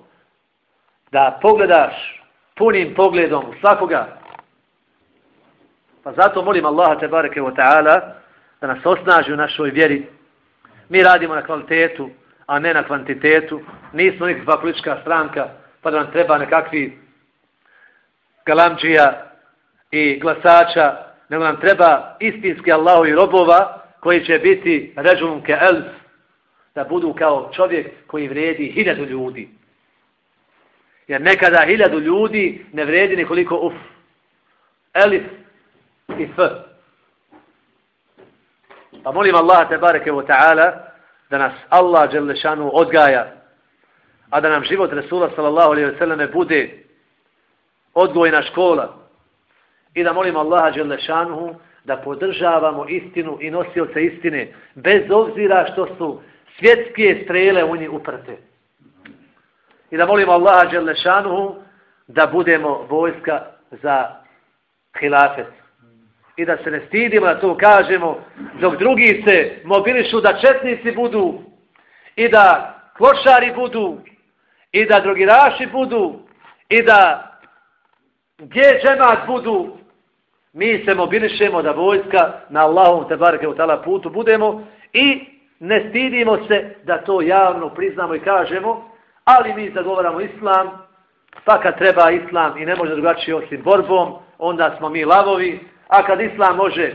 da pogledaš punim pogledom svakoga. Pa zato molim Allaha te bareke wa ta'ala da nas osnaži u našoj vjeri. Mi radimo na kvalitetu, a ne na kvantitetu. Nismo nikakva politička stranka, pa da nam treba nekakvi galamđija i glasača, nego nam treba istinski Allahu i robova koji će biti ređunke elf, da budu kao čovjek koji vredi hiljadu ljudi. Jer nekada hiljadu ljudi ne vredi nekoliko uf. Elif i f. Pa molim Allah te bareke wa ta'ala da nas Allah Đelešanu odgaja, a da nam život Resula sallallahu alaihi ve selleme bude odgojna škola i da molimo Allaha Đelešanuhu da podržavamo istinu i nosioce istine bez obzira što su svjetske strele u njih uprte. I da molimo Allaha Đelešanuhu da budemo vojska za hilafet. I da se ne stidimo da to kažemo dok drugi se mobilišu da četnici budu i da klošari budu i da drogiraši budu i da gdje džemat budu, mi se mobilišemo da vojska na Allahom te barke u tala putu budemo i ne stidimo se da to javno priznamo i kažemo, ali mi zagovaramo islam, pa kad treba islam i ne može drugačije osim borbom, onda smo mi lavovi, a kad islam može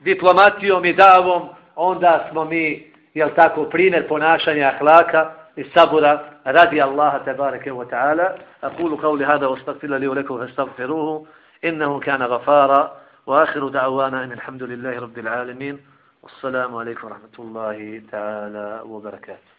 diplomatijom i davom, onda smo mi, jel tako, primjer ponašanja hlaka i sabura رضي الله تبارك وتعالى. أقول قولي هذا واستغفر لي ولكم فاستغفروه. إنه كان غفارا. وآخر دعوانا أن الحمد لله رب العالمين. والسلام عليكم ورحمة الله تعالى وبركاته.